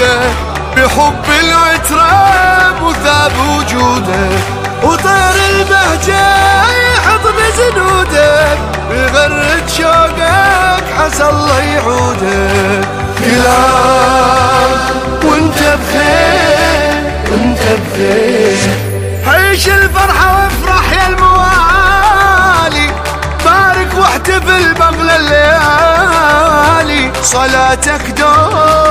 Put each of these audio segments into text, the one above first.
عهودك بحب العترة وثاب وجودك وطير البهجة يحط بزنودك بغرد شوقك عسى الله يعودك كل عام وانت بخير وانت بخير. عيش الفرحة وافرح يا الموالي. بارك واحتفل بغلى الليالي. صلاتك دوم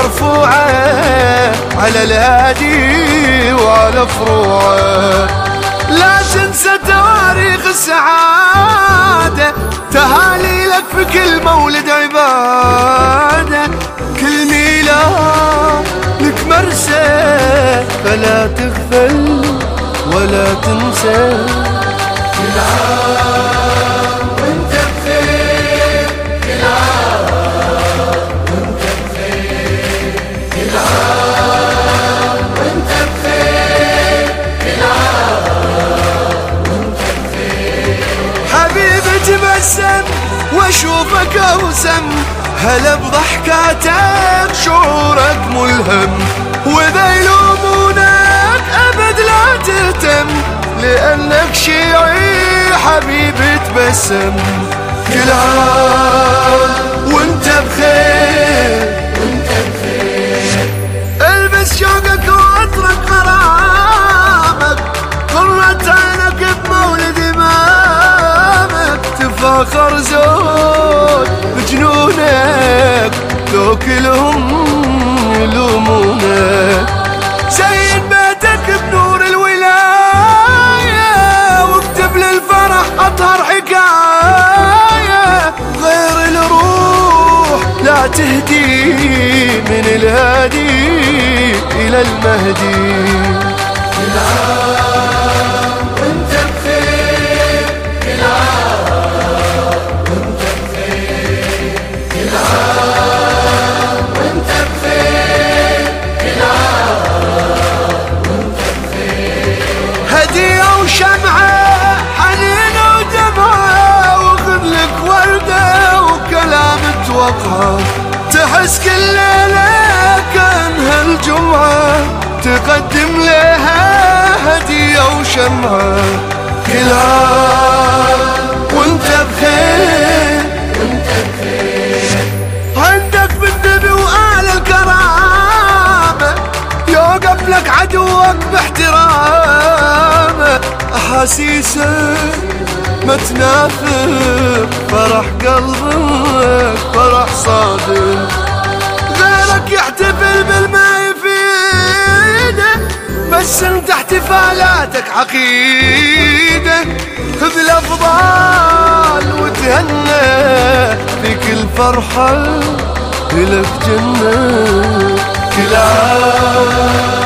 مرفوعة على الهادي وعلى فروعة. لا تنسى تواريخ السعادة تهاليلك في كل مولد عبادة. كل ميلاد لك مرسى فلا تغفل ولا تنسى. تبسم وأشوفك أوسم هلا بضحكاتك شعورك ملهم. واذا يلومونك أبد لا تهتم لأنك شيعي حبيبي تبسم. كل عام وأنت بخير. تفاخر زود بجنونك لو كلهم يلومونك. زين بيتك بنور الولاية واكتب للفرح أطهر حكاية. غير الروح لا تهدي من الهادي إلى المهدي. كل توقع تحس كل ليلة كأنها الجمعة تقدم لها هدية وشمعة. كل عام وانت بخير وانت بخير. عندك بالنبي الكرامة يوقف لك عدوك باحترامة. أحاسيسك ما تنافق فرح قلبك صادق. غيرك يحتفل بالما يفيده بس انت احتفالاتك عقيدة. خذ الأفضال وتهنى في كل فرحة لك جنة كل عام وانت